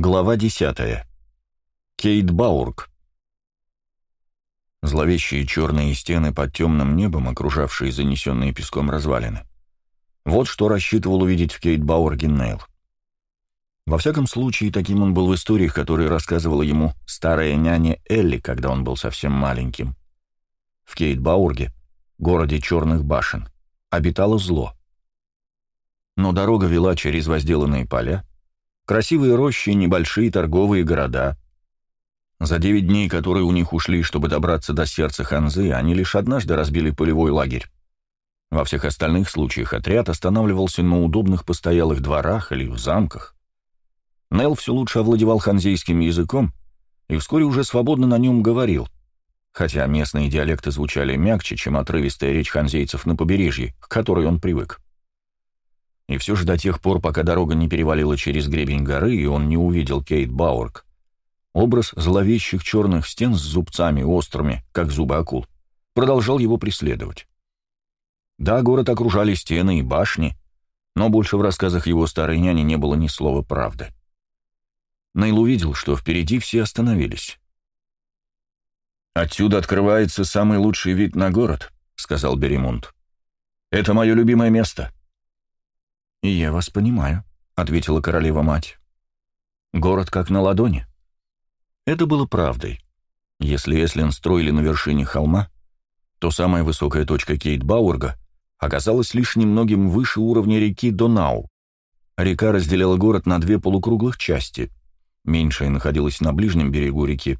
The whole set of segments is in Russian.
Глава 10. Кейт Баург. Зловещие черные стены под темным небом, окружавшие занесенные песком развалины. Вот что рассчитывал увидеть в Кейт Баурге Нейл. Во всяком случае, таким он был в историях, которые рассказывала ему старая няня Элли, когда он был совсем маленьким. В Кейт Баурге, городе черных башен, обитало зло. Но дорога вела через возделанные поля, Красивые рощи, небольшие торговые города. За девять дней, которые у них ушли, чтобы добраться до сердца Ханзы, они лишь однажды разбили полевой лагерь. Во всех остальных случаях отряд останавливался на удобных постоялых дворах или в замках. Нел все лучше овладевал ханзейским языком и вскоре уже свободно на нем говорил, хотя местные диалекты звучали мягче, чем отрывистая речь ханзейцев на побережье, к которой он привык. И все же до тех пор, пока дорога не перевалила через гребень горы, и он не увидел Кейт Бауэрк, образ зловещих черных стен с зубцами острыми, как зубы акул, продолжал его преследовать. Да, город окружали стены и башни, но больше в рассказах его старой няни не было ни слова правды. Нейл увидел, что впереди все остановились. «Отсюда открывается самый лучший вид на город», — сказал Беремунд. «Это мое любимое место». «И я вас понимаю», — ответила королева-мать. «Город как на ладони». Это было правдой. Если Эслин строили на вершине холма, то самая высокая точка Кейт-Бауэрга оказалась лишь немногим выше уровня реки Донау. Река разделяла город на две полукруглых части. Меньшая находилась на ближнем берегу реки,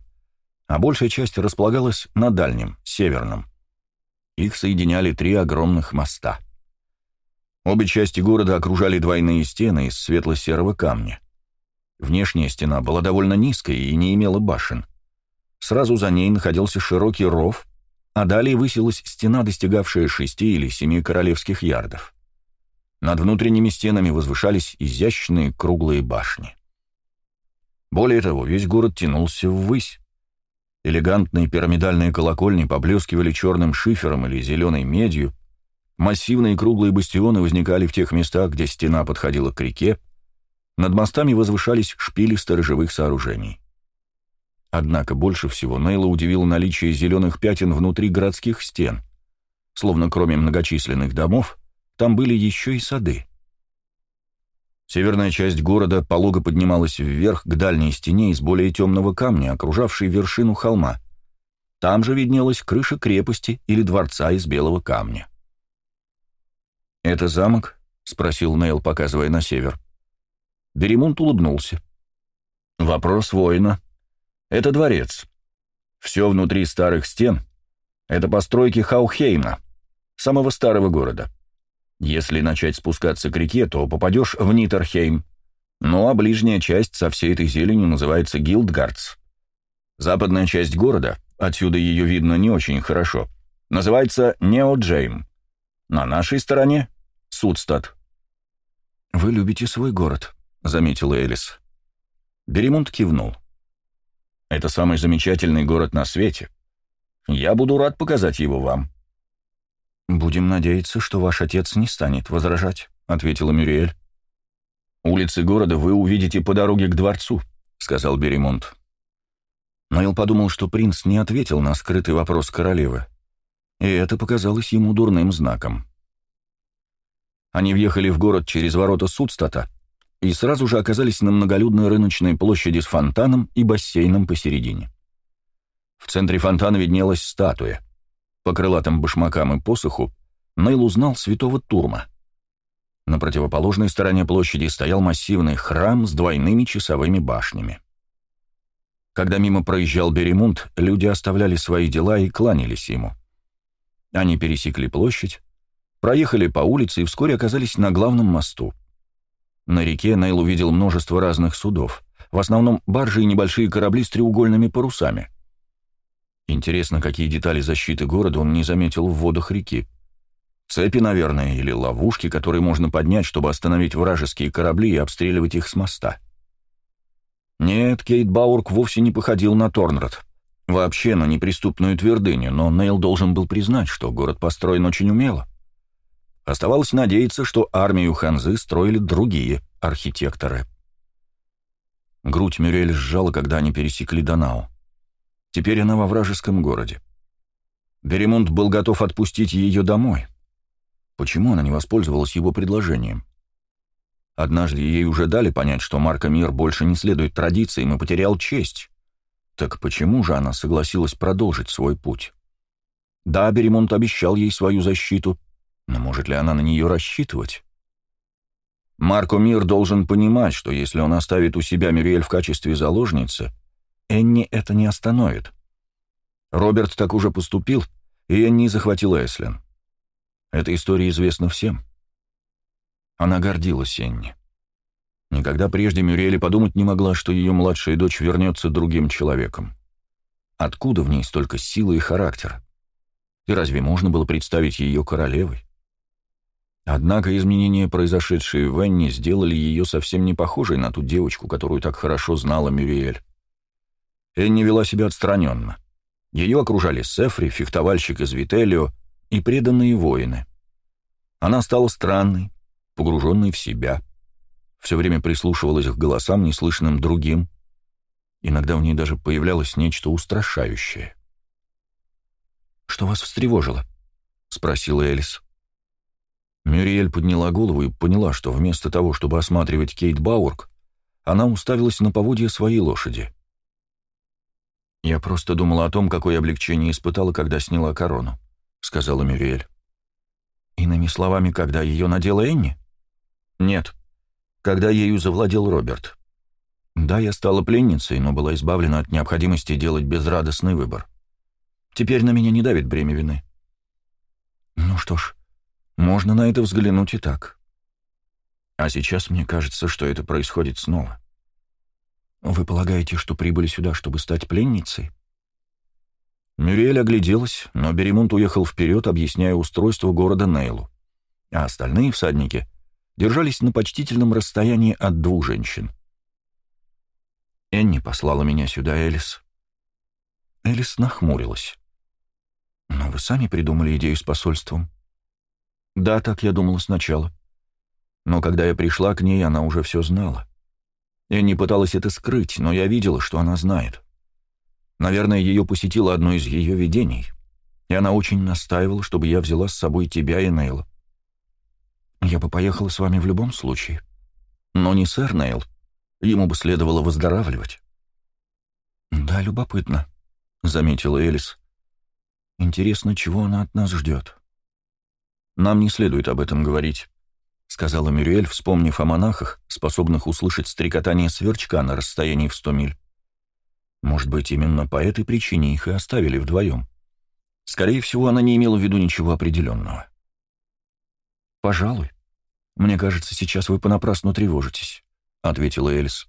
а большая часть располагалась на дальнем, северном. Их соединяли три огромных моста — Обе части города окружали двойные стены из светло-серого камня. Внешняя стена была довольно низкой и не имела башен. Сразу за ней находился широкий ров, а далее высилась стена, достигавшая шести или семи королевских ярдов. Над внутренними стенами возвышались изящные круглые башни. Более того, весь город тянулся ввысь. Элегантные пирамидальные колокольни поблескивали черным шифером или зеленой медью, Массивные круглые бастионы возникали в тех местах, где стена подходила к реке, над мостами возвышались шпили сторожевых сооружений. Однако больше всего Нейла удивило наличие зеленых пятен внутри городских стен, словно кроме многочисленных домов, там были еще и сады. Северная часть города полого поднималась вверх к дальней стене из более темного камня, окружавшей вершину холма. Там же виднелась крыша крепости или дворца из белого камня. «Это замок?» — спросил Нейл, показывая на север. Беремунт улыбнулся. «Вопрос воина. Это дворец. Все внутри старых стен — это постройки Хаухейма, самого старого города. Если начать спускаться к реке, то попадешь в Нитерхейм, ну а ближняя часть со всей этой зеленью называется Гилдгардс. Западная часть города, отсюда ее видно не очень хорошо, называется Неоджейм. На нашей стороне — Судстад. «Вы любите свой город», — заметила Элис. Беремунд кивнул. «Это самый замечательный город на свете. Я буду рад показать его вам». «Будем надеяться, что ваш отец не станет возражать», — ответила Мюриэль. «Улицы города вы увидите по дороге к дворцу», — сказал Беремунд. Найл подумал, что принц не ответил на скрытый вопрос королевы и это показалось ему дурным знаком. Они въехали в город через ворота Судстата и сразу же оказались на многолюдной рыночной площади с фонтаном и бассейном посередине. В центре фонтана виднелась статуя. По крылатым башмакам и посоху Нейл узнал святого Турма. На противоположной стороне площади стоял массивный храм с двойными часовыми башнями. Когда мимо проезжал Беремунд, люди оставляли свои дела и кланялись ему. Они пересекли площадь, проехали по улице и вскоре оказались на главном мосту. На реке Нейл увидел множество разных судов, в основном баржи и небольшие корабли с треугольными парусами. Интересно, какие детали защиты города он не заметил в водах реки. Цепи, наверное, или ловушки, которые можно поднять, чтобы остановить вражеские корабли и обстреливать их с моста. Нет, Кейт Баурк вовсе не походил на Торнрод. Вообще на неприступную твердыню, но Нейл должен был признать, что город построен очень умело. Оставалось надеяться, что армию Ханзы строили другие архитекторы. Грудь Мюрель сжала, когда они пересекли Донау. Теперь она во вражеском городе. Беремунд был готов отпустить ее домой. Почему она не воспользовалась его предложением? Однажды ей уже дали понять, что Марка Мир больше не следует традициям и потерял честь. Так почему же она согласилась продолжить свой путь? Да, Беремунд обещал ей свою защиту, но может ли она на нее рассчитывать? Марко Мир должен понимать, что если он оставит у себя Мюриэль в качестве заложницы, Энни это не остановит. Роберт так уже поступил, и Энни захватила Эслин. Эта история известна всем. Она гордилась Энни. Никогда прежде Мюриэль подумать не могла, что ее младшая дочь вернется другим человеком. Откуда в ней столько силы и характера? И разве можно было представить ее королевой? Однако изменения, произошедшие в Энни, сделали ее совсем не похожей на ту девочку, которую так хорошо знала Мюриэль. Энни вела себя отстраненно. Ее окружали Сефри, фехтовальщик из Вителио и преданные воины. Она стала странной, погруженной в себя. Все время прислушивалась к голосам, неслышным другим. Иногда в ней даже появлялось нечто устрашающее. «Что вас встревожило?» — спросила Элис. Мюриэль подняла голову и поняла, что вместо того, чтобы осматривать Кейт Бауэрк, она уставилась на поводья своей лошади. «Я просто думала о том, какое облегчение испытала, когда сняла корону», — сказала Мюриэль. «Иными словами, когда ее надела Энни?» «Нет, когда ею завладел Роберт. Да, я стала пленницей, но была избавлена от необходимости делать безрадостный выбор. Теперь на меня не давит бремя вины». «Ну что ж, можно на это взглянуть и так. А сейчас мне кажется, что это происходит снова». «Вы полагаете, что прибыли сюда, чтобы стать пленницей?» Мюриэль огляделась, но Беремонт уехал вперед, объясняя устройство города Нейлу. А остальные всадники держались на почтительном расстоянии от двух женщин. «Энни послала меня сюда, Элис». Элис нахмурилась. «Но вы сами придумали идею с посольством?» «Да, так я думала сначала. Но когда я пришла к ней, она уже все знала. Энни пыталась это скрыть, но я видела, что она знает. Наверное, ее посетило одно из ее видений, и она очень настаивала, чтобы я взяла с собой тебя и Нейла. Я бы поехала с вами в любом случае. Но не сэр Нейл. Ему бы следовало выздоравливать. «Да, любопытно», — заметила Элис. «Интересно, чего она от нас ждет?» «Нам не следует об этом говорить. — сказала Мюриэль, вспомнив о монахах, способных услышать стрекотание сверчка на расстоянии в сто миль. Может быть, именно по этой причине их и оставили вдвоем. Скорее всего, она не имела в виду ничего определенного. «Пожалуй. Мне кажется, сейчас вы понапрасну тревожитесь», — ответила Элис.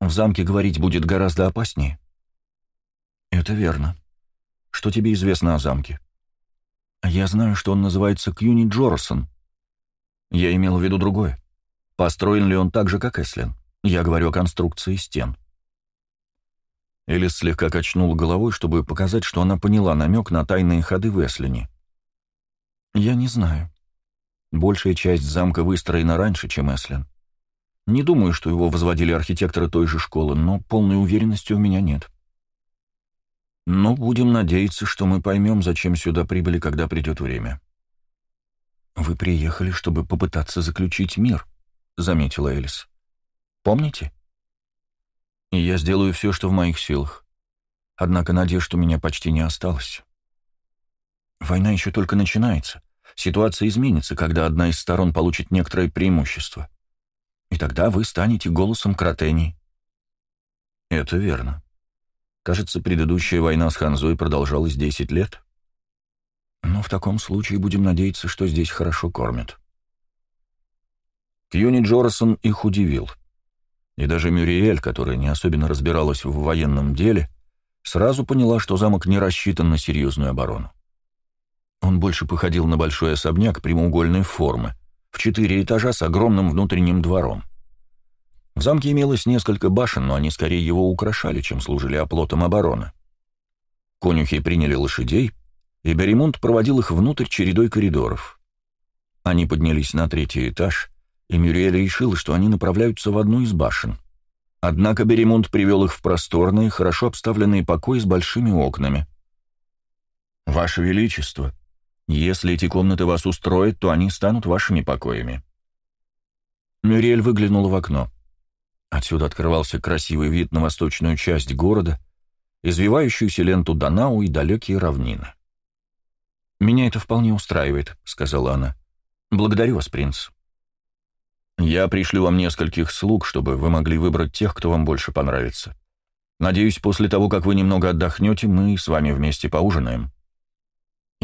«В замке говорить будет гораздо опаснее». «Это верно. Что тебе известно о замке?» «Я знаю, что он называется Кьюни Джорсон», я имел в виду другое. Построен ли он так же, как Эслин? Я говорю о конструкции стен. Элис слегка качнул головой, чтобы показать, что она поняла намек на тайные ходы в Эслине. «Я не знаю. Большая часть замка выстроена раньше, чем Эслин. Не думаю, что его возводили архитекторы той же школы, но полной уверенности у меня нет. Но будем надеяться, что мы поймем, зачем сюда прибыли, когда придет время». «Вы приехали, чтобы попытаться заключить мир», — заметила Элис. «Помните?» «И я сделаю все, что в моих силах. Однако надежд у меня почти не осталось. Война еще только начинается. Ситуация изменится, когда одна из сторон получит некоторое преимущество. И тогда вы станете голосом Кротении». «Это верно. Кажется, предыдущая война с Ханзой продолжалась десять лет». Но в таком случае будем надеяться, что здесь хорошо кормят. Кьюни Джорсон их удивил. И даже Мюриэль, которая не особенно разбиралась в военном деле, сразу поняла, что замок не рассчитан на серьезную оборону. Он больше походил на большой особняк прямоугольной формы, в четыре этажа с огромным внутренним двором. В замке имелось несколько башен, но они скорее его украшали, чем служили оплотом обороны. Конюхи приняли лошадей, и Беремонт проводил их внутрь чередой коридоров. Они поднялись на третий этаж, и Мюриэль решила, что они направляются в одну из башен. Однако Беремунд привел их в просторный, хорошо обставленный покой с большими окнами. «Ваше Величество, если эти комнаты вас устроят, то они станут вашими покоями». Мюриэль выглянула в окно. Отсюда открывался красивый вид на восточную часть города, извивающуюся ленту Донау и далекие равнины. «Меня это вполне устраивает», — сказала она. «Благодарю вас, принц». «Я пришлю вам нескольких слуг, чтобы вы могли выбрать тех, кто вам больше понравится. Надеюсь, после того, как вы немного отдохнете, мы с вами вместе поужинаем».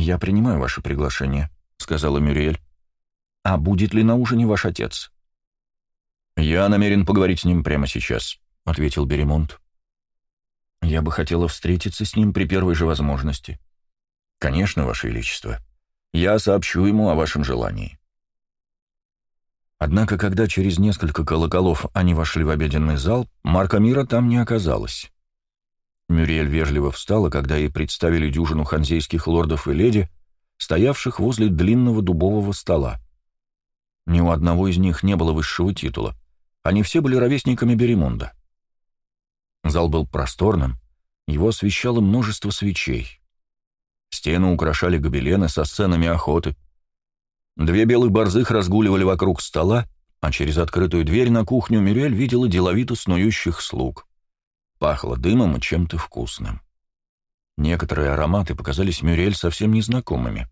«Я принимаю ваше приглашение», — сказала Мюриэль. «А будет ли на ужине ваш отец?» «Я намерен поговорить с ним прямо сейчас», — ответил Беремонт. «Я бы хотела встретиться с ним при первой же возможности». «Конечно, Ваше Величество. Я сообщу ему о вашем желании». Однако, когда через несколько колоколов они вошли в обеденный зал, Марка Мира там не оказалось. Мюриэль вежливо встала, когда ей представили дюжину ханзейских лордов и леди, стоявших возле длинного дубового стола. Ни у одного из них не было высшего титула. Они все были ровесниками Беремунда. Зал был просторным, его освещало множество свечей. Стены украшали гобелены со сценами охоты. Две белых борзых разгуливали вокруг стола, а через открытую дверь на кухню Мюрель видела деловито снующих слуг. Пахло дымом и чем-то вкусным. Некоторые ароматы показались Мюрель совсем незнакомыми.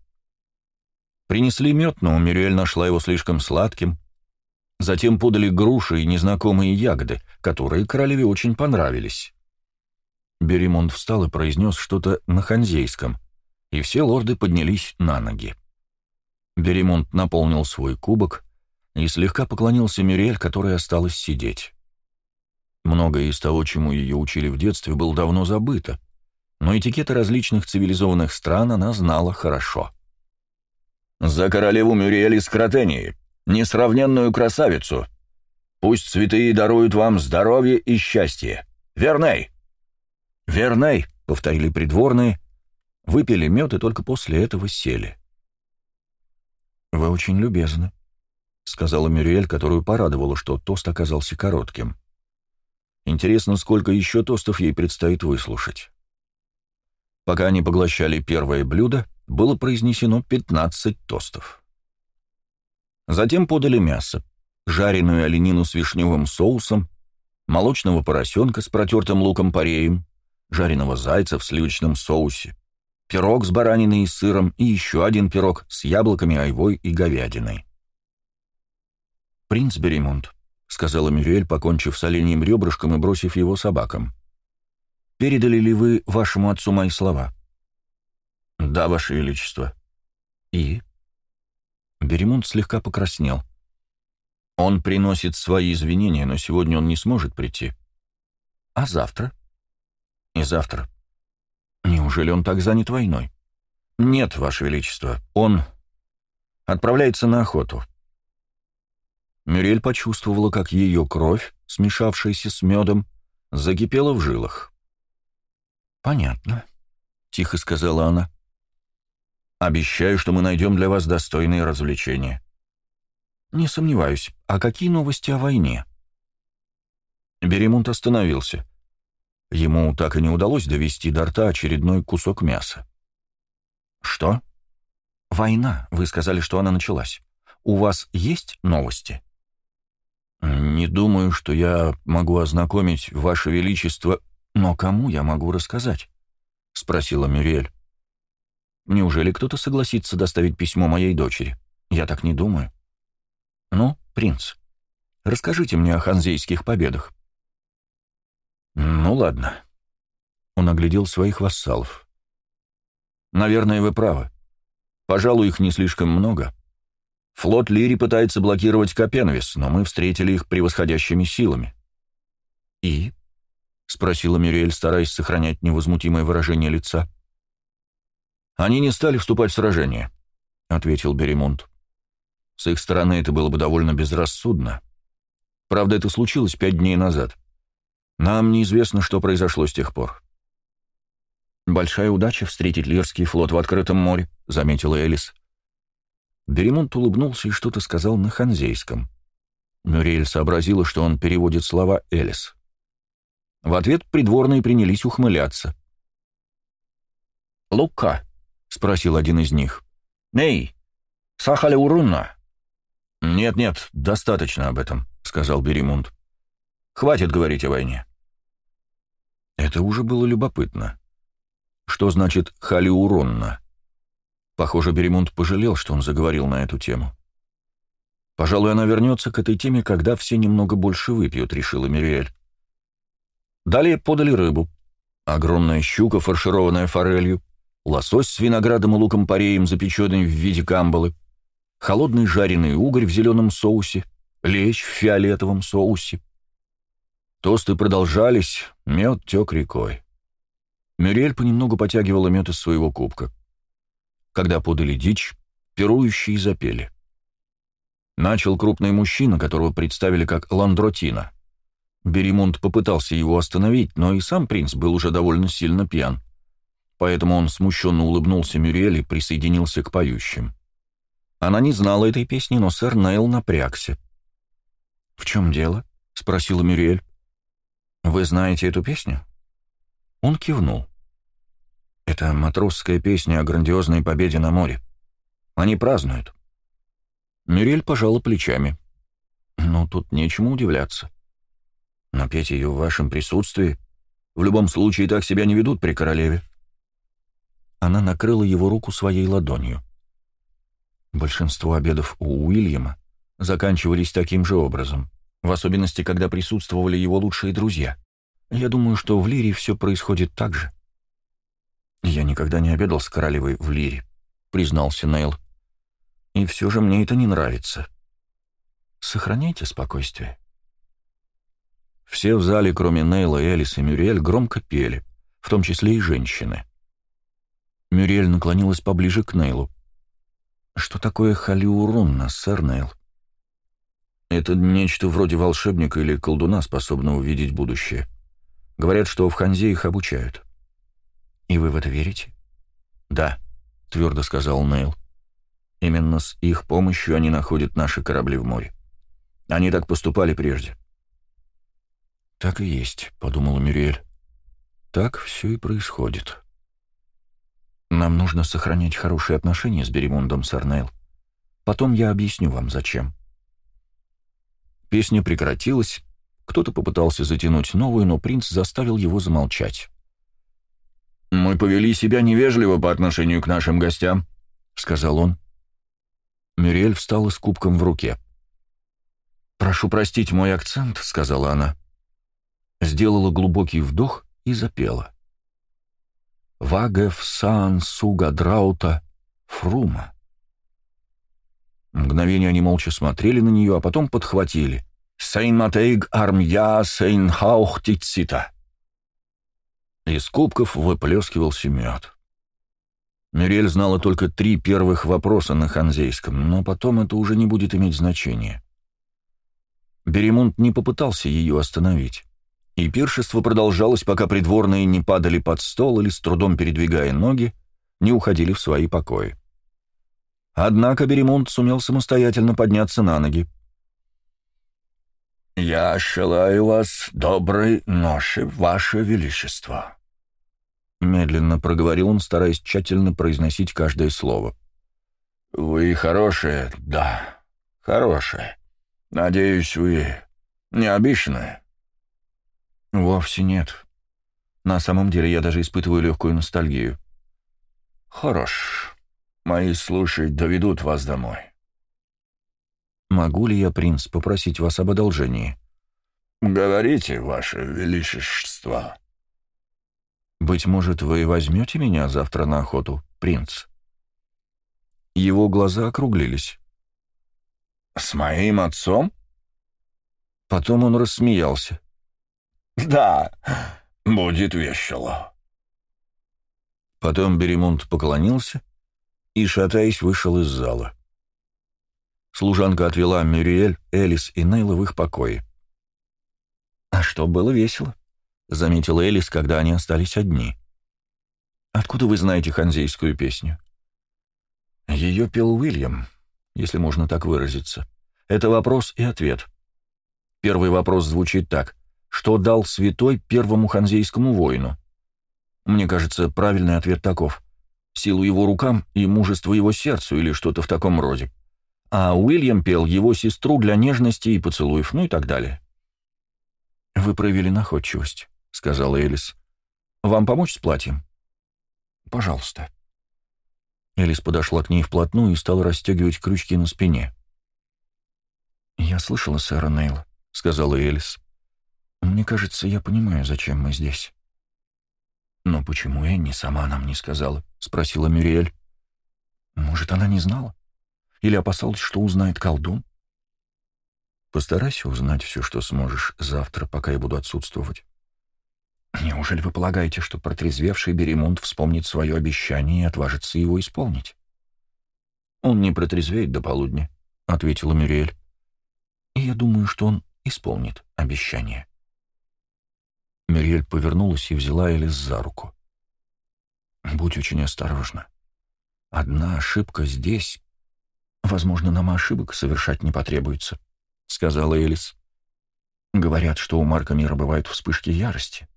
Принесли мед, но Мюрель нашла его слишком сладким, Затем подали груши и незнакомые ягоды, которые королеве очень понравились. Беремонт встал и произнес что-то на ханзейском, и все лорды поднялись на ноги. Беремонт наполнил свой кубок и слегка поклонился Мюрель, которая осталась сидеть. Многое из того, чему ее учили в детстве, было давно забыто, но этикеты различных цивилизованных стран она знала хорошо. «За королеву Мюриэль из Кротении!» несравненную красавицу. Пусть святые даруют вам здоровье и счастье. Верней!» «Верней!» — повторили придворные, выпили мед и только после этого сели. «Вы очень любезны», — сказала Мюриэль, которую порадовало, что тост оказался коротким. Интересно, сколько еще тостов ей предстоит выслушать. Пока они поглощали первое блюдо, было произнесено 15 тостов. Затем подали мясо, жареную оленину с вишневым соусом, молочного поросенка с протертым луком-пореем, жареного зайца в сливочном соусе, пирог с бараниной и сыром и еще один пирог с яблоками, айвой и говядиной. «Принц Беремонт», — сказала Мюрель, покончив с оленьим ребрышком и бросив его собакам. «Передали ли вы вашему отцу мои слова?» «Да, ваше величество». «И?» Беремонт слегка покраснел. «Он приносит свои извинения, но сегодня он не сможет прийти. А завтра?» «И завтра. Неужели он так занят войной?» «Нет, Ваше Величество, он отправляется на охоту». Мюрель почувствовала, как ее кровь, смешавшаяся с медом, закипела в жилах. «Понятно», — тихо сказала она. Обещаю, что мы найдем для вас достойные развлечения. Не сомневаюсь. А какие новости о войне? Беремунт остановился. Ему так и не удалось довести до рта очередной кусок мяса. Что? Война. Вы сказали, что она началась. У вас есть новости? Не думаю, что я могу ознакомить Ваше Величество, но кому я могу рассказать? Спросила Мюриэль. Неужели кто-то согласится доставить письмо моей дочери? Я так не думаю. Ну, принц, расскажите мне о ханзейских победах. Ну, ладно. Он оглядел своих вассалов. Наверное, вы правы. Пожалуй, их не слишком много. Флот Лири пытается блокировать Копенвис, но мы встретили их превосходящими силами. «И?» — спросила Мюриэль, стараясь сохранять невозмутимое выражение лица. «Они не стали вступать в сражение», — ответил Беремонт. «С их стороны это было бы довольно безрассудно. Правда, это случилось пять дней назад. Нам неизвестно, что произошло с тех пор». «Большая удача встретить Лирский флот в открытом море», — заметила Элис. Беремонт улыбнулся и что-то сказал на ханзейском. Мюриэль сообразила, что он переводит слова Элис. В ответ придворные принялись ухмыляться. «Лука?» — спросил один из них. «Ней, сахали урунна?» «Нет-нет, достаточно об этом», — сказал Беримунд. «Хватит говорить о войне». Это уже было любопытно. Что значит «халиуронна»? Похоже, Беремунд пожалел, что он заговорил на эту тему. «Пожалуй, она вернется к этой теме, когда все немного больше выпьют», — решила Мириэль. Далее подали рыбу. Огромная щука, фаршированная форелью, лосось с виноградом и луком-пореем, запеченный в виде камбалы, холодный жареный угорь в зеленом соусе, лещ в фиолетовом соусе. Тосты продолжались, мед тек рекой. Мюрель понемногу потягивала мед из своего кубка. Когда подали дичь, пирующие запели. Начал крупный мужчина, которого представили как Ландротина. Беримунд попытался его остановить, но и сам принц был уже довольно сильно пьян. Поэтому он смущенно улыбнулся Мюрель и присоединился к поющим. Она не знала этой песни, но сэр Нейл напрягся. «В чем дело?» — спросила Мюрель. «Вы знаете эту песню?» Он кивнул. «Это матросская песня о грандиозной победе на море. Они празднуют». Мюрель пожала плечами. «Ну, тут нечему удивляться. Но петь ее в вашем присутствии в любом случае так себя не ведут при королеве». Она накрыла его руку своей ладонью. Большинство обедов у Уильяма заканчивались таким же образом в особенности, когда присутствовали его лучшие друзья. Я думаю, что в Лире все происходит так же. «Я никогда не обедал с королевой в Лире», — признался Нейл. «И все же мне это не нравится. Сохраняйте спокойствие». Все в зале, кроме Нейла, Элис и Мюриэль, громко пели, в том числе и женщины. Мюриэль наклонилась поближе к Нейлу. «Что такое халиурунна, сэр Нейл?» Это нечто вроде волшебника или колдуна, способного видеть будущее. Говорят, что в Ханзе их обучают. И вы в это верите? Да, твердо сказал Нейл. Именно с их помощью они находят наши корабли в море. Они так поступали прежде. Так и есть, подумала Мюриэль. Так все и происходит. Нам нужно сохранять хорошие отношения с Беремундом, сэр Нейл. Потом я объясню вам, зачем. Песня прекратилась, кто-то попытался затянуть новую, но принц заставил его замолчать. «Мы повели себя невежливо по отношению к нашим гостям», — сказал он. Мюриэль встала с кубком в руке. «Прошу простить мой акцент», — сказала она. Сделала глубокий вдох и запела. «Вагев сан суга драута фрума». Мгновение они молча смотрели на нее, а потом подхватили. «Сейн матейг армья сейн хаухтицита». Из кубков выплескивался мед. Мюрель знала только три первых вопроса на ханзейском, но потом это уже не будет иметь значения. Беремунд не попытался ее остановить. И пиршество продолжалось, пока придворные не падали под стол или, с трудом передвигая ноги, не уходили в свои покои. Однако Беремунд сумел самостоятельно подняться на ноги. «Я желаю вас доброй ноши, ваше величество», — медленно проговорил он, стараясь тщательно произносить каждое слово. «Вы хорошие, да, хорошие. Надеюсь, вы не обижены?» «Вовсе нет. На самом деле я даже испытываю легкую ностальгию». «Хорош. Мои слушай доведут вас домой. Могу ли я, принц, попросить вас об одолжении? Говорите, ваше величество. Быть может, вы возьмете меня завтра на охоту, принц? Его глаза округлились. С моим отцом? Потом он рассмеялся. Да, будет весело. Потом Беремунд поклонился и, шатаясь, вышел из зала. Служанка отвела Мюриэль, Элис и Нейла в их покое. «А что, было весело?» — заметила Элис, когда они остались одни. «Откуда вы знаете ханзейскую песню?» Ее пел Уильям, если можно так выразиться. Это вопрос и ответ. Первый вопрос звучит так. что дал святой первому ханзейскому воину. Мне кажется, правильный ответ таков. Силу его рукам и мужество его сердцу или что-то в таком роде. А Уильям пел его сестру для нежности и поцелуев, ну и так далее. «Вы проявили находчивость», — сказала Элис. «Вам помочь с платьем?» «Пожалуйста». Элис подошла к ней вплотную и стала расстегивать крючки на спине. «Я слышала сэра Нейла», — сказала Элис. «Мне кажется, я понимаю, зачем мы здесь». «Но почему Энни сама нам не сказала?» — спросила Мюриэль. «Может, она не знала? Или опасалась, что узнает колдун?» «Постарайся узнать все, что сможешь завтра, пока я буду отсутствовать». «Неужели вы полагаете, что протрезвевший Беремунд вспомнит свое обещание и отважится его исполнить?» «Он не протрезвеет до полудня», — ответила Мюриэль. «И я думаю, что он исполнит обещание». Мюриэль повернулась и взяла Элис за руку. «Будь очень осторожна. Одна ошибка здесь. Возможно, нам ошибок совершать не потребуется», — сказала Элис. «Говорят, что у Марка Мира бывают вспышки ярости,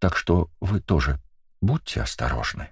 так что вы тоже будьте осторожны».